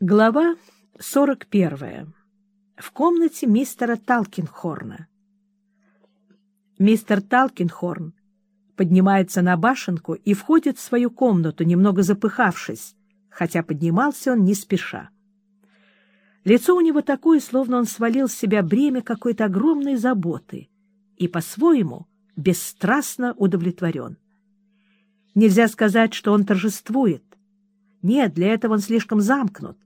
Глава 41. В комнате мистера Талкинхорна. Мистер Талкинхорн поднимается на башенку и входит в свою комнату, немного запыхавшись, хотя поднимался он не спеша. Лицо у него такое, словно он свалил с себя бремя какой-то огромной заботы и по-своему бесстрастно удовлетворен. Нельзя сказать, что он торжествует. Нет, для этого он слишком замкнут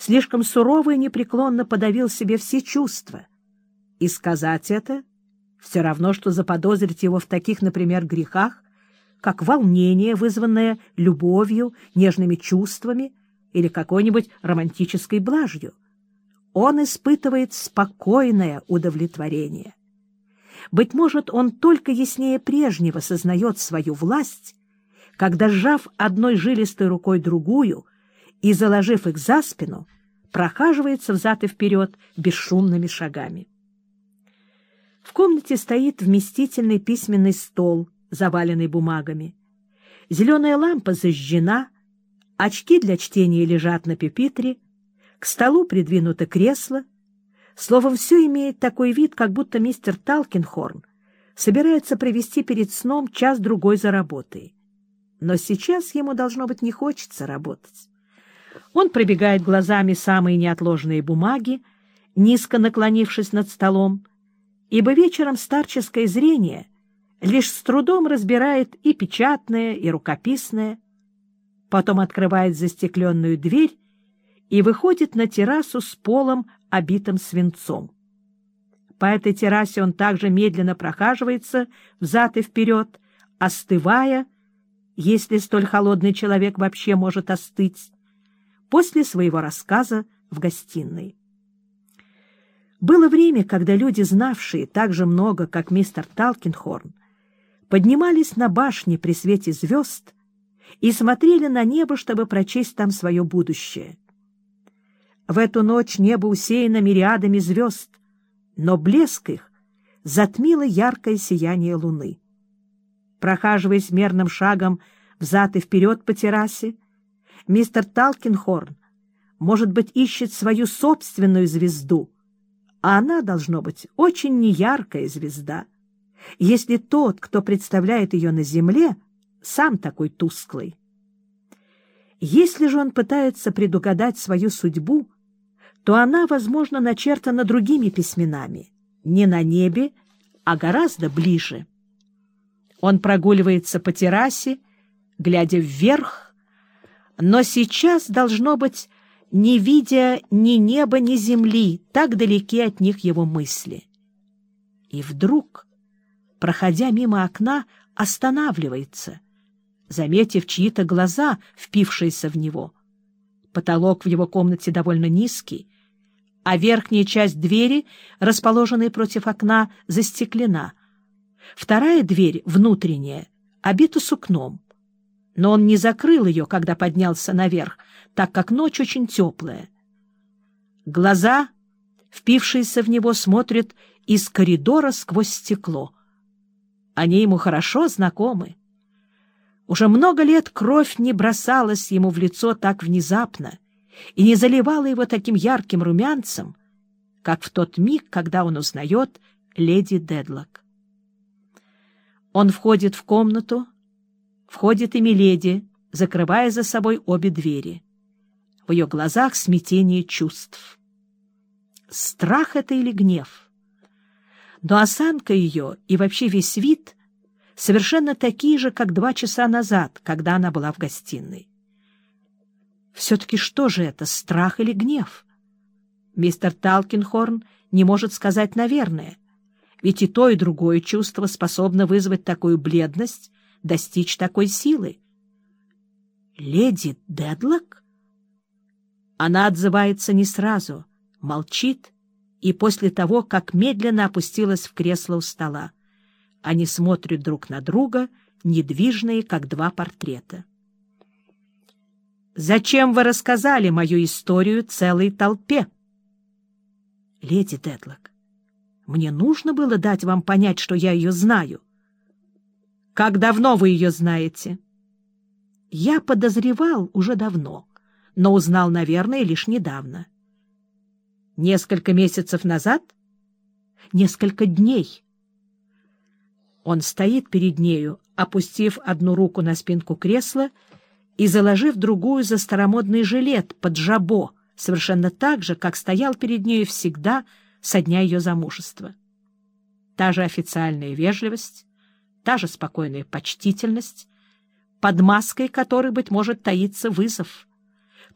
слишком сурово и непреклонно подавил себе все чувства. И сказать это все равно, что заподозрить его в таких, например, грехах, как волнение, вызванное любовью, нежными чувствами или какой-нибудь романтической блажью. Он испытывает спокойное удовлетворение. Быть может, он только яснее прежнего сознает свою власть, когда, сжав одной жилистой рукой другую, и, заложив их за спину, прохаживается взад и вперед бесшумными шагами. В комнате стоит вместительный письменный стол, заваленный бумагами. Зеленая лампа зажжена, очки для чтения лежат на пепитре, к столу придвинуто кресло. Словом, все имеет такой вид, как будто мистер Талкинхорн собирается провести перед сном час-другой за работой. Но сейчас ему, должно быть, не хочется работать. Он пробегает глазами самые неотложные бумаги, низко наклонившись над столом, ибо вечером старческое зрение лишь с трудом разбирает и печатное, и рукописное, потом открывает застекленную дверь и выходит на террасу с полом, обитым свинцом. По этой террасе он также медленно прохаживается взад и вперед, остывая, если столь холодный человек вообще может остыть, после своего рассказа в гостиной. Было время, когда люди, знавшие так же много, как мистер Талкинхорн, поднимались на башни при свете звезд и смотрели на небо, чтобы прочесть там свое будущее. В эту ночь небо усеяно мириадами звезд, но блеск их затмило яркое сияние луны. Прохаживаясь мерным шагом взад и вперед по террасе, Мистер Талкинхорн, может быть, ищет свою собственную звезду, а она, должно быть, очень неяркая звезда, если тот, кто представляет ее на земле, сам такой тусклый. Если же он пытается предугадать свою судьбу, то она, возможно, начертана другими письменами, не на небе, а гораздо ближе. Он прогуливается по террасе, глядя вверх но сейчас, должно быть, не видя ни неба, ни земли, так далеки от них его мысли. И вдруг, проходя мимо окна, останавливается, заметив чьи-то глаза, впившиеся в него. Потолок в его комнате довольно низкий, а верхняя часть двери, расположенная против окна, застеклена. Вторая дверь, внутренняя, обита сукном но он не закрыл ее, когда поднялся наверх, так как ночь очень теплая. Глаза, впившиеся в него, смотрят из коридора сквозь стекло. Они ему хорошо знакомы. Уже много лет кровь не бросалась ему в лицо так внезапно и не заливала его таким ярким румянцем, как в тот миг, когда он узнает леди Дедлок. Он входит в комнату, Входит и Миледи, закрывая за собой обе двери. В ее глазах смятение чувств. Страх это или гнев? Но осанка ее и вообще весь вид совершенно такие же, как два часа назад, когда она была в гостиной. Все-таки что же это, страх или гнев? Мистер Талкинхорн не может сказать «наверное», ведь и то, и другое чувство способно вызвать такую бледность, достичь такой силы? Леди Дедлок? Она отзывается не сразу, молчит, и после того, как медленно опустилась в кресло у стола, они смотрят друг на друга, недвижные, как два портрета. «Зачем вы рассказали мою историю целой толпе?» «Леди Дедлок, мне нужно было дать вам понять, что я ее знаю. Как давно вы ее знаете? Я подозревал уже давно, но узнал, наверное, лишь недавно. Несколько месяцев назад? Несколько дней. Он стоит перед нею, опустив одну руку на спинку кресла и заложив другую за старомодный жилет под жабо, совершенно так же, как стоял перед нею всегда со дня ее замужества. Та же официальная вежливость, та же спокойная почтительность, под маской которой, быть может, таится вызов.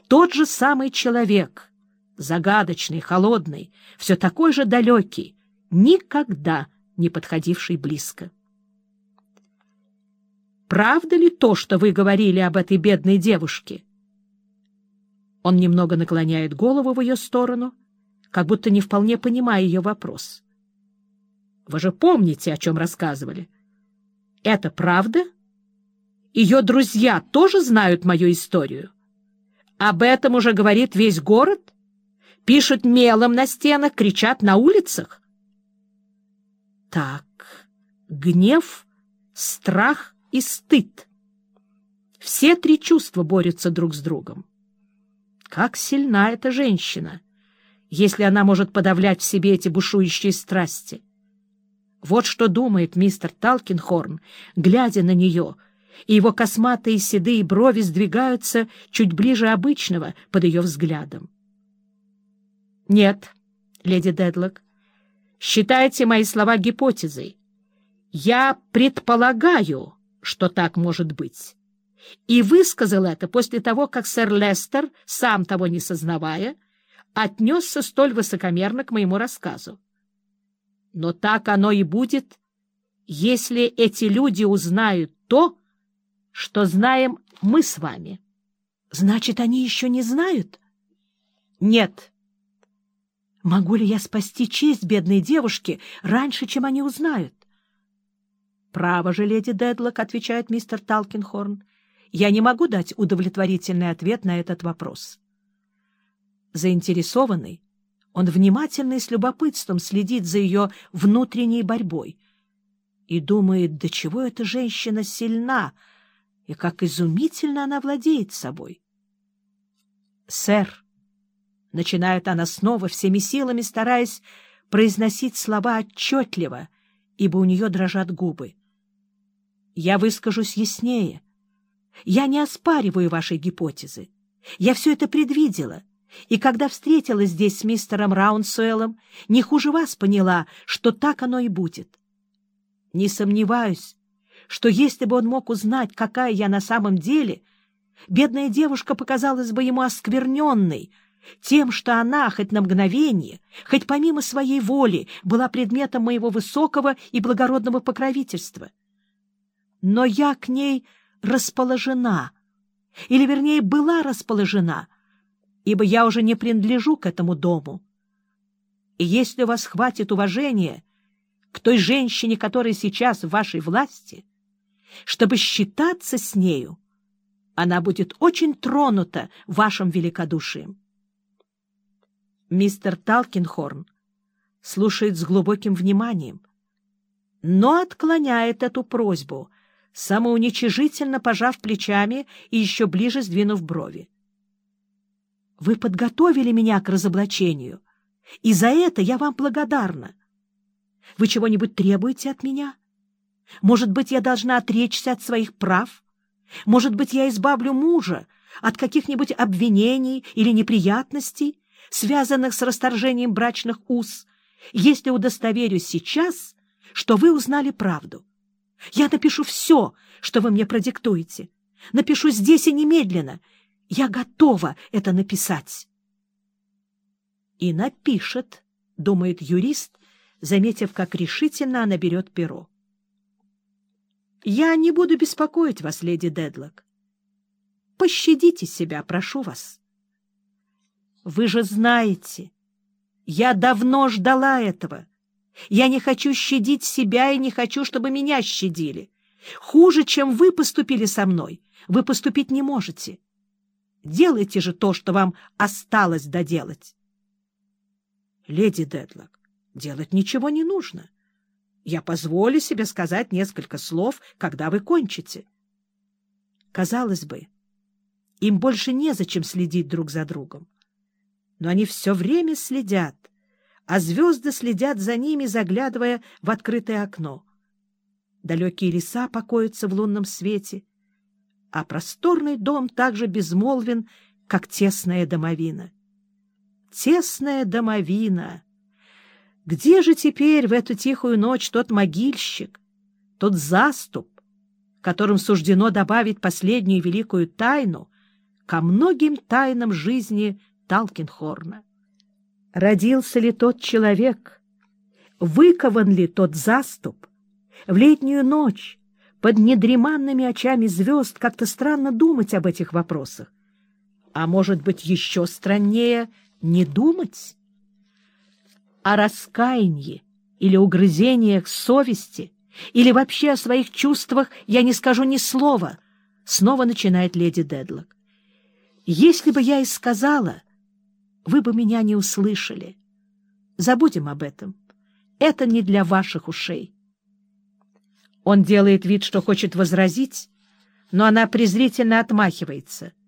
Тот же самый человек, загадочный, холодный, все такой же далекий, никогда не подходивший близко. «Правда ли то, что вы говорили об этой бедной девушке?» Он немного наклоняет голову в ее сторону, как будто не вполне понимая ее вопрос. «Вы же помните, о чем рассказывали?» «Это правда?» Ее друзья тоже знают мою историю. Об этом уже говорит весь город. Пишут мелом на стенах, кричат на улицах. Так, гнев, страх и стыд. Все три чувства борются друг с другом. Как сильна эта женщина, если она может подавлять в себе эти бушующие страсти. Вот что думает мистер Талкинхорн, глядя на нее — и его косматые седые брови сдвигаются чуть ближе обычного под ее взглядом. — Нет, леди Дедлок, считайте мои слова гипотезой. Я предполагаю, что так может быть. И высказал это после того, как сэр Лестер, сам того не сознавая, отнесся столь высокомерно к моему рассказу. Но так оно и будет, если эти люди узнают то, что знаем мы с вами. Значит, они еще не знают? Нет. Могу ли я спасти честь бедной девушки раньше, чем они узнают? Право же, леди Дедлок, — отвечает мистер Талкинхорн, — я не могу дать удовлетворительный ответ на этот вопрос. Заинтересованный, он внимательно и с любопытством следит за ее внутренней борьбой и думает, до чего эта женщина сильна, — и как изумительно она владеет собой. «Сэр», — начинает она снова, всеми силами стараясь произносить слова отчетливо, ибо у нее дрожат губы. «Я выскажусь яснее. Я не оспариваю вашей гипотезы. Я все это предвидела, и когда встретилась здесь с мистером Раунсуэлом, не хуже вас поняла, что так оно и будет. Не сомневаюсь, что если бы он мог узнать, какая я на самом деле, бедная девушка показалась бы ему оскверненной, тем, что она, хоть на мгновение, хоть помимо своей воли, была предметом моего высокого и благородного покровительства. Но я к ней расположена, или, вернее, была расположена, ибо я уже не принадлежу к этому дому. И если у вас хватит уважения к той женщине, которая сейчас в вашей власти, чтобы считаться с нею, она будет очень тронута вашим великодушием. Мистер Талкинхорн слушает с глубоким вниманием, но отклоняет эту просьбу, самоуничижительно пожав плечами и еще ближе сдвинув брови. «Вы подготовили меня к разоблачению, и за это я вам благодарна. Вы чего-нибудь требуете от меня?» Может быть, я должна отречься от своих прав? Может быть, я избавлю мужа от каких-нибудь обвинений или неприятностей, связанных с расторжением брачных уз, если удостоверюсь сейчас, что вы узнали правду. Я напишу все, что вы мне продиктуете. Напишу здесь и немедленно. Я готова это написать. И напишет, — думает юрист, заметив, как решительно она берет перо. Я не буду беспокоить вас, леди Дедлок. Пощадите себя, прошу вас. Вы же знаете, я давно ждала этого. Я не хочу щадить себя и не хочу, чтобы меня щадили. Хуже, чем вы поступили со мной, вы поступить не можете. Делайте же то, что вам осталось доделать. Леди Дедлок, делать ничего не нужно. Я позволю себе сказать несколько слов, когда вы кончите. Казалось бы, им больше незачем следить друг за другом. Но они все время следят, а звезды следят за ними, заглядывая в открытое окно. Далекие леса покоятся в лунном свете, а просторный дом также безмолвен, как тесная домовина. Тесная домовина! Где же теперь в эту тихую ночь тот могильщик, тот заступ, которым суждено добавить последнюю великую тайну ко многим тайнам жизни Талкинхорна? Родился ли тот человек? Выкован ли тот заступ? В летнюю ночь под недреманными очами звезд как-то странно думать об этих вопросах. А может быть, еще страннее не думать? О раскаянии или угрызениях совести или вообще о своих чувствах я не скажу ни слова, снова начинает леди Дедлок. Если бы я и сказала, вы бы меня не услышали. Забудем об этом. Это не для ваших ушей. Он делает вид, что хочет возразить, но она презрительно отмахивается —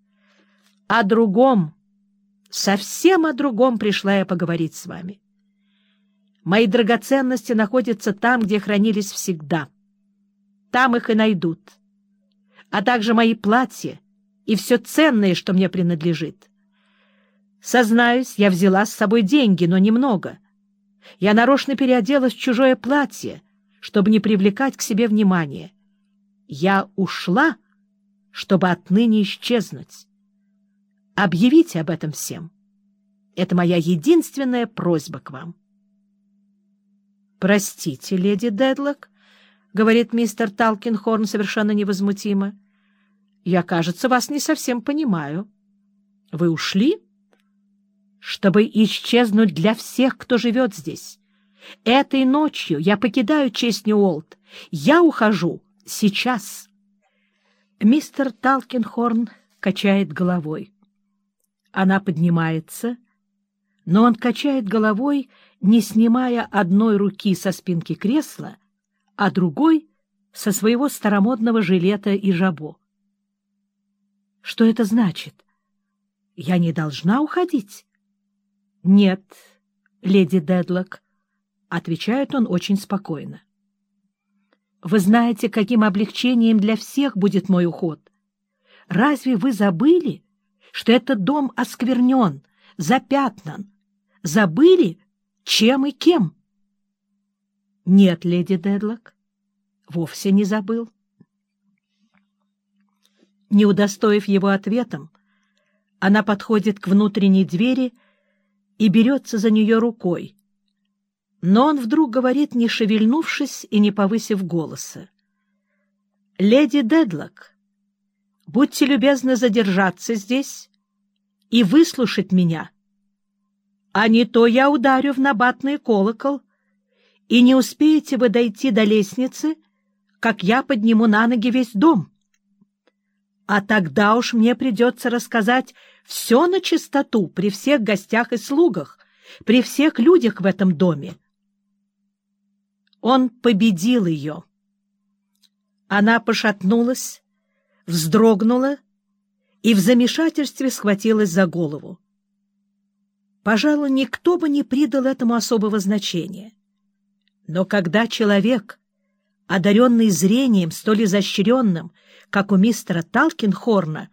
о другом, совсем о другом пришла я поговорить с вами. Мои драгоценности находятся там, где хранились всегда. Там их и найдут. А также мои платья и все ценное, что мне принадлежит. Сознаюсь, я взяла с собой деньги, но немного. Я нарочно переоделась в чужое платье, чтобы не привлекать к себе внимания. Я ушла, чтобы отныне исчезнуть. Объявите об этом всем. Это моя единственная просьба к вам. — Простите, леди Дедлок, — говорит мистер Талкинхорн совершенно невозмутимо. — Я, кажется, вас не совсем понимаю. Вы ушли? — Чтобы исчезнуть для всех, кто живет здесь. Этой ночью я покидаю честь Ньюолт. Я ухожу сейчас. Мистер Талкинхорн качает головой. Она поднимается, но он качает головой, не снимая одной руки со спинки кресла, а другой — со своего старомодного жилета и жабо. Что это значит? Я не должна уходить? — Нет, леди Дедлок, — отвечает он очень спокойно. — Вы знаете, каким облегчением для всех будет мой уход. Разве вы забыли, что этот дом осквернен, запятнан. Забыли, чем и кем? Нет, леди Дедлок, вовсе не забыл. Не удостоив его ответом, она подходит к внутренней двери и берется за нее рукой. Но он вдруг говорит, не шевельнувшись и не повысив голоса. «Леди Дедлок, будьте любезны задержаться здесь и выслушать меня. А не то я ударю в набатный колокол, и не успеете вы дойти до лестницы, как я подниму на ноги весь дом. А тогда уж мне придется рассказать все на чистоту при всех гостях и слугах, при всех людях в этом доме. Он победил ее. Она пошатнулась, вздрогнула и в замешательстве схватилась за голову. Пожалуй, никто бы не придал этому особого значения. Но когда человек, одаренный зрением столь изощренным, как у мистера Талкинхорна,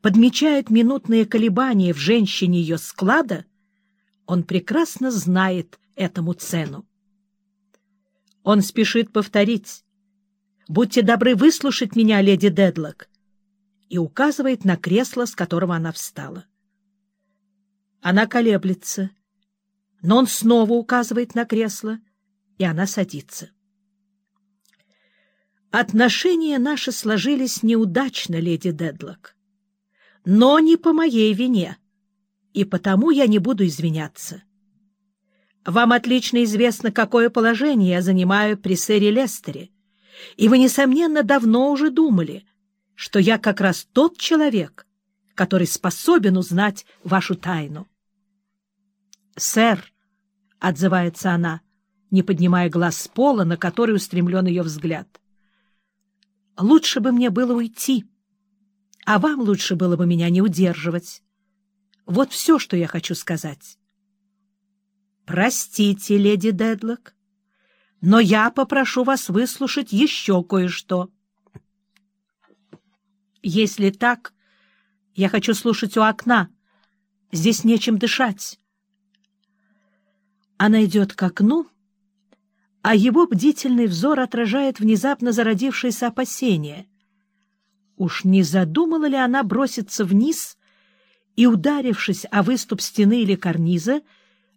подмечает минутные колебания в женщине ее склада, он прекрасно знает этому цену. Он спешит повторить. «Будьте добры выслушать меня, леди Дедлок и указывает на кресло, с которого она встала. Она колеблется, но он снова указывает на кресло, и она садится. Отношения наши сложились неудачно, леди Дедлок, но не по моей вине, и потому я не буду извиняться. Вам отлично известно, какое положение я занимаю при сэре Лестере, и вы, несомненно, давно уже думали — что я как раз тот человек, который способен узнать вашу тайну. — Сэр, — отзывается она, не поднимая глаз с пола, на который устремлен ее взгляд, — лучше бы мне было уйти. а вам лучше было бы меня не удерживать. Вот все, что я хочу сказать. Простите, леди Дедлок, но я попрошу вас выслушать еще кое-что. Если так, я хочу слушать у окна. Здесь нечем дышать. Она идет к окну, а его бдительный взор отражает внезапно зародившееся опасение. Уж не задумала ли она броситься вниз и, ударившись о выступ стены или карниза,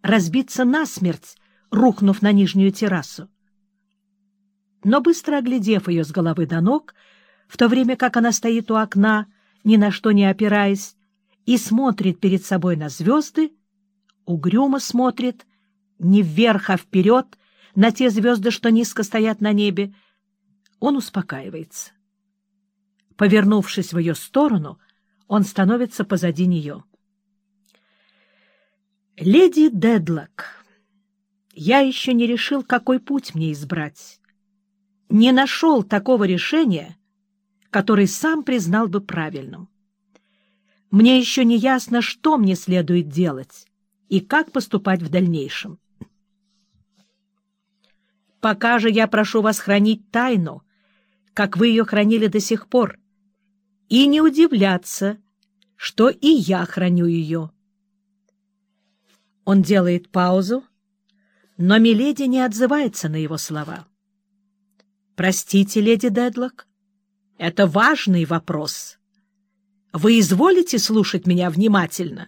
разбиться насмерть, рухнув на нижнюю террасу? Но, быстро оглядев ее с головы до ног, в то время как она стоит у окна, ни на что не опираясь, и смотрит перед собой на звезды, угрюмо смотрит не вверх, а вперед, на те звезды, что низко стоят на небе, он успокаивается. Повернувшись в ее сторону, он становится позади нее. «Леди Дедлок, я еще не решил, какой путь мне избрать. Не нашел такого решения, который сам признал бы правильным. Мне еще не ясно, что мне следует делать и как поступать в дальнейшем. Пока же я прошу вас хранить тайну, как вы ее хранили до сих пор, и не удивляться, что и я храню ее. Он делает паузу, но Миледи не отзывается на его слова. «Простите, леди Дедлок, это важный вопрос. Вы изволите слушать меня внимательно?»